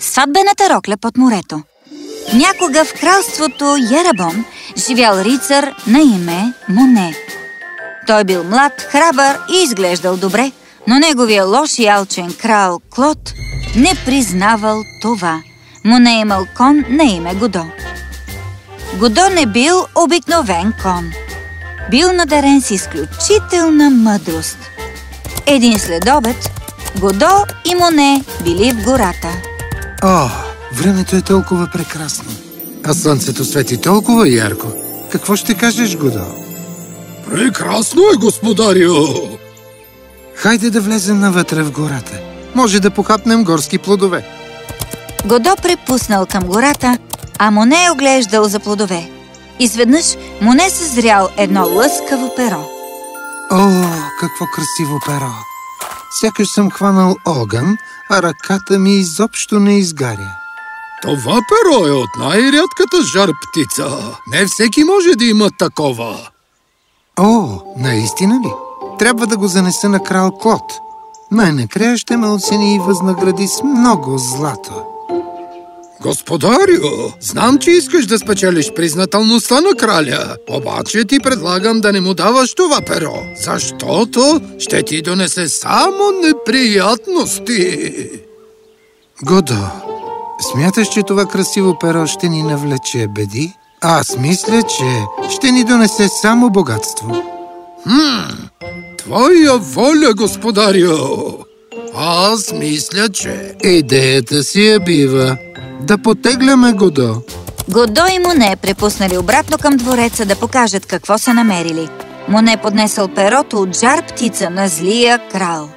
Сватбената рокля под морето Някога в кралството Ерабон живял рицар на име Моне. Той бил млад, храбър и изглеждал добре, но неговия лош и алчен крал Клод не признавал това. Моне имал кон на име Годо. Годо не бил обикновен кон. Бил надарен с изключителна мъдрост. Един следобед Годо и Моне били в гората. О, времето е толкова прекрасно. А слънцето свети толкова ярко. Какво ще кажеш, Годо? Прекрасно е, господарю! Хайде да влезем навътре в гората. Може да похапнем горски плодове. Годо препуснал към гората, а Моне е оглеждал за плодове. Изведнъж Моне съзрял едно лъскаво перо. О, какво красиво перо! Сякаш съм хванал огън, а ръката ми изобщо не изгаря. Това перо е от най-рядката жар птица. Не всеки може да има такова. О, наистина ли? Трябва да го занеса на крал Клод. Най-накрая ще ме оцени и възнагради с много злато. Господарю, знам, че искаш да спечелиш признателността на краля, обаче ти предлагам да не му даваш това перо, защото ще ти донесе само неприятности. Годо, смяташ, че това красиво перо ще ни навлече беди? Аз мисля, че ще ни донесе само богатство. Хм, твоя воля, господарю. Аз мисля, че... Идеята си я бива. Да потегляме Годо. Годо и Моне препуснали обратно към двореца да покажат какво са намерили. Моне поднесъл перото от жар птица на злия крал.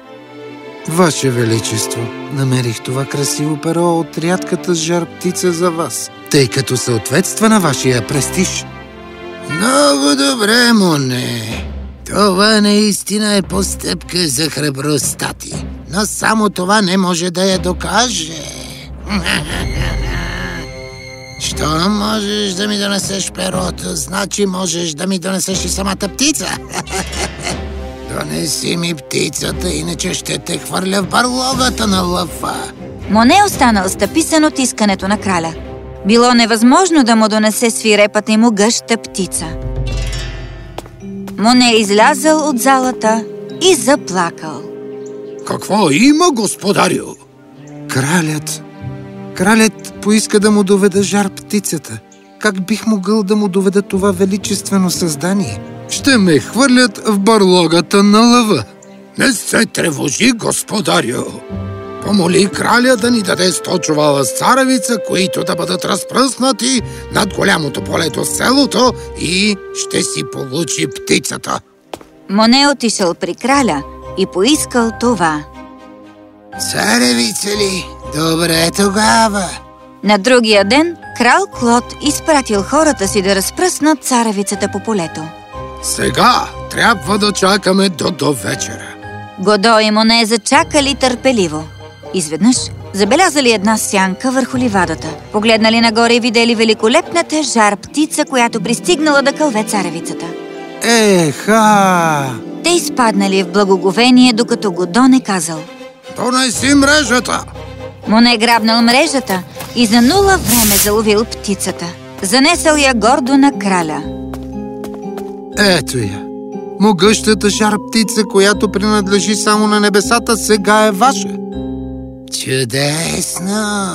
Ваше Величество, намерих това красиво перо от рядката жар птица за вас, тъй като съответства на вашия престиж. Много добре, Моне. Това наистина е постъпка за храбростта ти, но само това не може да я докаже. Що можеш да ми донесеш перото, значи можеш да ми донесеш и самата птица. Донеси ми птицата, иначе ще те хвърля в барлогата на лъва. Моне е останал стъписан от искането на краля. Било невъзможно да му донесе свирепата и му гъща птица. Моне е излязъл от залата и заплакал. Какво има, господарю? Кралят. Кралят поиска да му доведа жар птицата. Как бих могъл да му доведа това величествено създание? Ще ме хвърлят в барлогата на лъва. Не се тревожи, господарю. Помоли краля да ни даде сто чувала царевица, които да бъдат разпръснати над голямото поле до селото и ще си получи птицата. Моне е отишъл при краля и поискал това. Царевица ли? Добре тогава. На другия ден крал Клод изпратил хората си да разпръснат царевицата по полето. Сега трябва да чакаме до до вечера. Годо и Моне зачакали търпеливо. Изведнъж забелязали една сянка върху ливадата. Погледнали нагоре и видели великолепната жар птица, която пристигнала да кълве царевицата. Еха! Те изпаднали в благоговение, докато Годо не казал. Донеси мрежата! Моне грабнал мрежата и за нула време заловил птицата. Занесъл я гордо на краля. Ето я. Могъщата жар птица, която принадлежи само на небесата, сега е ваша. Чудесно!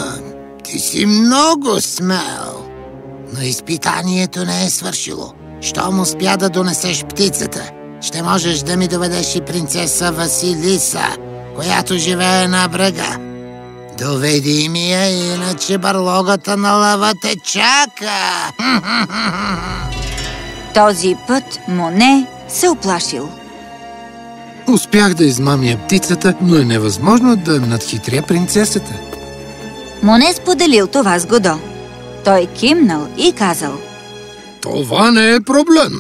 Ти си много смел. Но изпитанието не е свършило. Щом успя да донесеш птицата, ще можеш да ми доведеш и принцеса Василиса, която живее на брега. Доведи ми я, иначе барлогата на лъва те чака. Този път Моне се оплашил. Успях да измамя птицата, но е невъзможно да надхитря принцесата. Моне споделил това с Годо. Той кимнал и казал. Това не е проблем.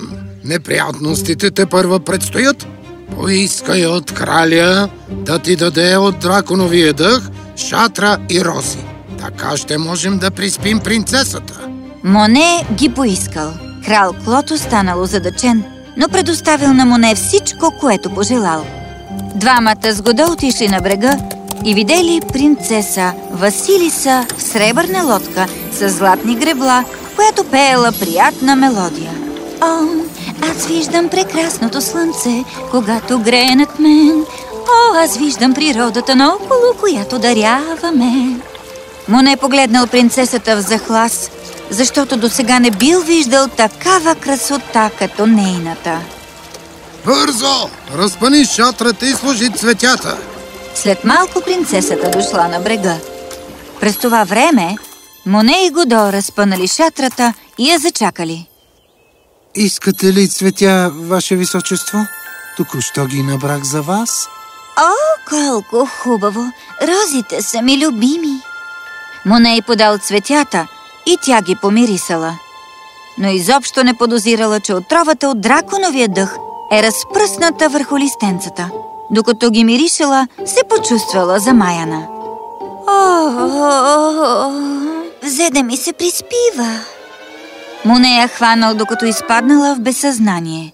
Неприятностите те първа предстоят. Поискай от краля да ти даде от драконовия дъх шатра и рози. Така ще можем да приспим принцесата. Моне ги поискал. Крал Клод останал озадачен, но предоставил на Моне всичко, което пожелал. Двамата с Годо отишли на брега и видели принцеса Василиса в сребърна лодка с златни гребла, която пеела приятна мелодия. О, аз виждам прекрасното слънце, когато грее над мен. О, аз виждам природата наоколо, която дарява мен. Моне погледнал принцесата в захлас, защото до сега не бил виждал такава красота като нейната. Бързо! Разпани шатрата и сложи цветята! След малко принцесата дошла на брега. През това време Моне и Годо разпънали шатрата и я зачакали. Искате ли цветя, Ваше Височество? Току-що ги набрах за вас. О, колко хубаво! Розите са ми любими! Моне й подал цветята и тя ги помирисала. Но изобщо не подозирала, че отровата от драконовия дъх е разпръсната върху листенцата. Докато ги миришала, се почувствала замаяна. О, взе да ми се приспива. Моне я хванал, докато изпаднала в безсъзнание.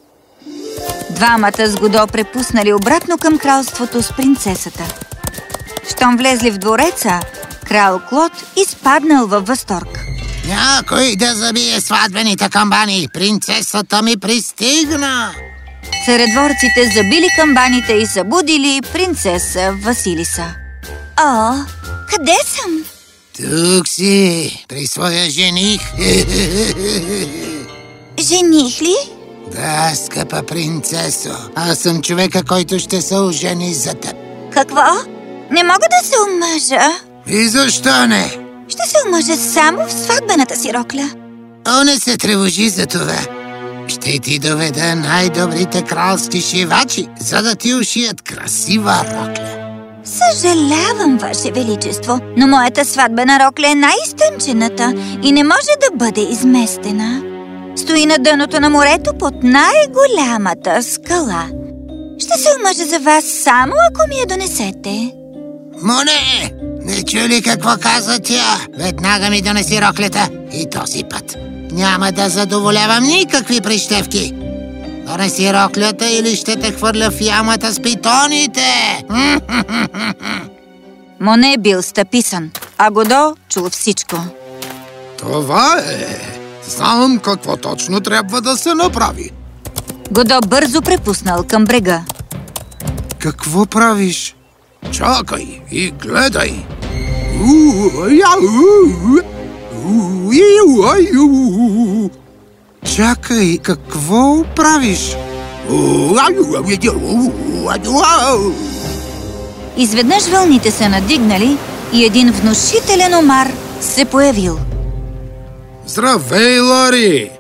Двамата с Годо препуснали обратно към кралството с принцесата. Щом влезли в двореца, крал Клод изпаднал във възторг. Някой да забие сватбените камбани. Принцесата ми пристигна. Царедворците забили камбаните и събудили принцеса Василиса. О, къде съм? Тук си, при своя жених. Жених ли? Да, скъпа принцесо. Аз съм човека, който ще се ожени за теб. Какво? Не мога да се омъжа. И защо не? Ще се омъжа само в сватбената си рокля. О, не се тревожи за това. Ще ти доведа най-добрите кралски шивачи, за да ти ушият красива рокля. Съжалявам, Ваше Величество, но моята сватбена рокля е най-изтънчената и не може да бъде изместена. Стои на дъното на морето под най-голямата скала. Ще се омъжа за вас само ако ми я донесете. Моне! Не чу ли какво каза тя? Веднага ми донеси роклята и този път. Няма да задоволявам никакви прищевки. Донеси роклята или ще те хвърля в ямата с питоните. Моне бил стъписан, а Годо чул всичко. Това е... Знам какво точно трябва да се направи. Годо бързо препуснал към брега. Какво правиш? Чакай и гледай. Чакай, какво правиш? Изведнъж вълните се надигнали и един внушителен омар се появил. Здравей, Лари!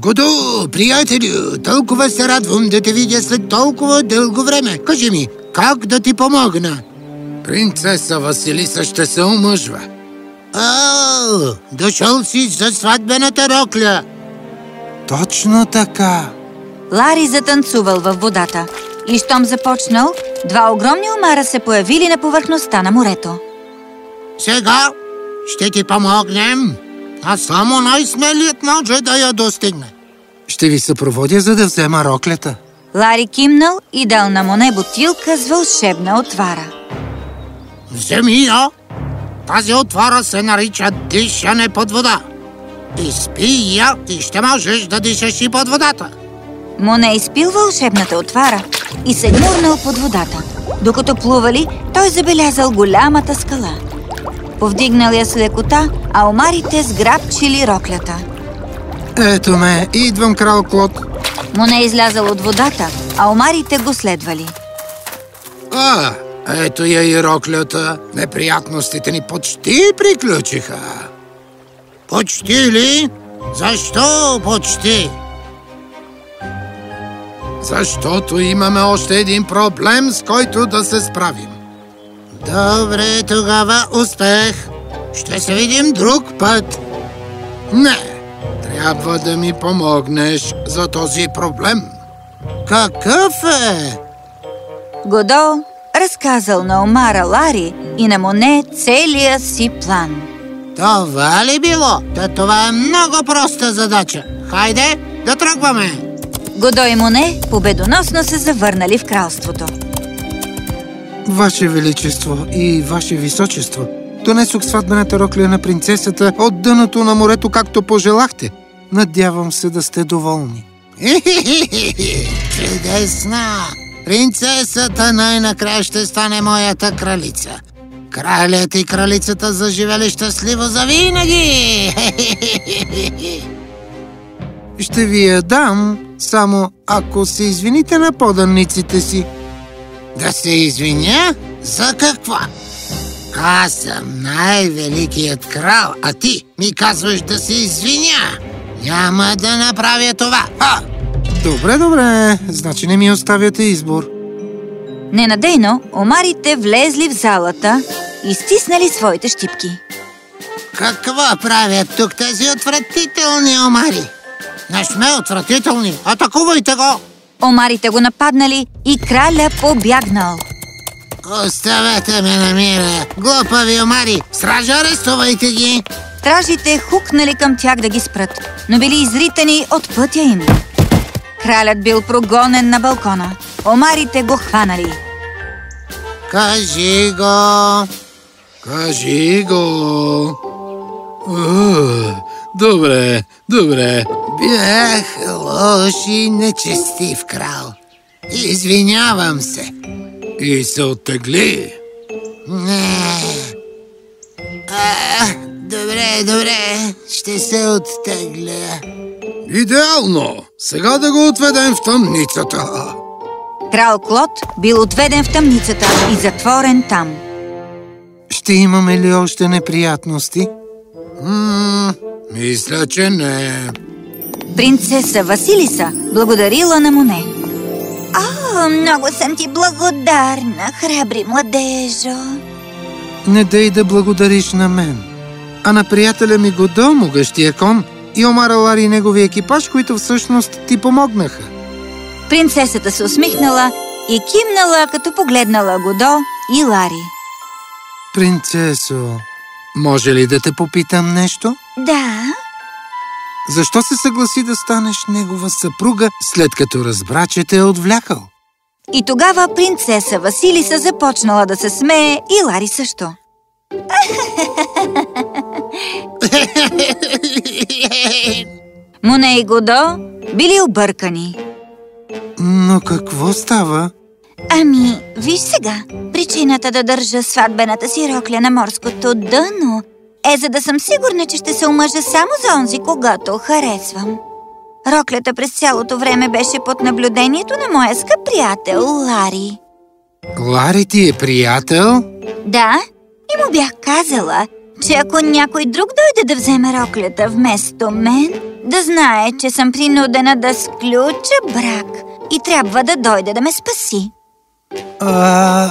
Годо, приятелю, толкова се радвам да те видя след толкова дълго време. Кажи ми, как да ти помогна? Принцеса Василиса ще се омъжва. О, дошъл си за сватбената рокля. Точно така. Лари затанцувал във водата и щом започнал, два огромни омара се появили на повърхността на морето. Сега ще ти помогнем, а само най-смелият може да я достигне. Ще ви съпроводя, за да взема роклята. Лари кимнал и дал на Моне бутилка с вълшебна отвара. Вземи я. Тази отвара се нарича дишане под вода. Изпи я и ще можеш да дишаш и под водата. Моне изпил вълшебната отвара и се гмурнал под водата. Докато плували, той забелязал голямата скала. Повдигнал я с лекота, а омарите сграбчили роклята. Ето ме, идвам, крал Клод. Моне излязал от водата, а омарите го следвали. А, ето я и роклята. Неприятностите ни почти приключиха. Почти ли? Защо почти? Защото имаме още един проблем, с който да се справим. Добре, тогава успех. Ще се видим друг път. Не, трябва да ми помогнеш за този проблем. Какъв е? Годо разказал на Омара Лари и на Моне целия си план. Това ли било? Та това е много проста задача. Хайде, да тръгваме. Годо и Моне победоносно се завърнали в кралството. Ваше Величество и Ваше Височество, донесох сватбената роклия на принцесата от дъното на морето, както пожелахте. Надявам се да сте доволни. Чудесно! Принцесата най-накрая ще стане моята кралица. Кралят и кралицата заживели щастливо завинаги! Ще ви я дам, само ако се извините на поданниците си. Да се извиня? За какво? Аз съм най-великият крал, а ти ми казваш да се извиня. Няма да направя това. А! Добре, добре, значи не ми оставяте избор. Ненадейно, омарите влезли в залата и стиснали своите щипки. Какво правят тук тези отвратителни омари? Не сме отвратителни. Атакувайте го! Омарите го нападнали и краля побягнал. Оставете ме на мира. Глупави омари, стража, арестувайте ги! Стражите хукнали към тях да ги спрат, но били изритани от пътя им. Кралят бил прогонен на балкона. Омарите го хванали. Кажи го! Кажи го. О, добре, добре. Бях лош и нечестив крал. Извинявам се. И се оттегли. Не. А, добре, добре. Ще се оттегля. Идеално! Сега да го отведем в тъмницата. Крал Клод бил отведен в тъмницата и затворен там. Ще имаме ли още неприятности? М- мисля, че не. Принцеса Василиса благодарила на Моне. О, много съм ти благодарна, храбри младежо. Не дей да благодариш на мен, а на приятеля ми Годо, могъщия кон, и Омара Лари и неговия екипаж, които всъщност ти помогнаха. Принцесата се усмихнала и кимнала, като погледнала Годо и Лари. Принцесо, може ли да те попитам нещо? Да, Защо се съгласи да станеш негова съпруга, след като разбра, че те е отвлякал? и тогава принцеса Василиса започнала да се смее и Лари също. Моне и Годо били объркани. Но какво става? Ами, виж сега, причината да държа сватбената си рокля на морското дъно е за да съм сигурна, че ще се омъжа само за онзи, когато харесвам. Роклята през цялото време беше под наблюдението на моя скъп приятел Лари. Лари ти е приятел? Да, и му бях казала, че ако някой друг дойде да вземе роклята вместо мен, да знае, че съм принудена да сключа брак и трябва да дойде да ме спаси. А...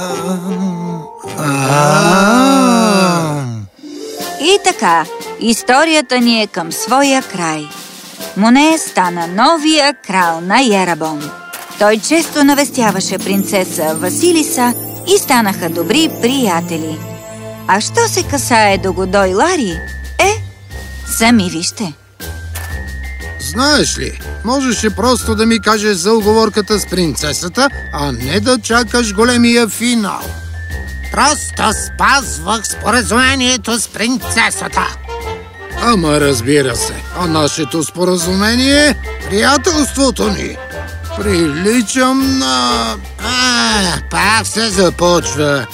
А... И така, историята ни е към своя край. Моне стана новия крал на Ерабон. Той често навестяваше принцеса Василиса и станаха добри приятели. А що се касае до Годо и Лари, е, сами вижте. Знаеш ли, можеше просто да ми кажеш за оговорката с принцесата, а не да чакаш големия финал. Просто спазвах споразумението с принцесата. Ама разбира се, а нашето споразумение е приятелството ни. Приличам на... А, пак се започва.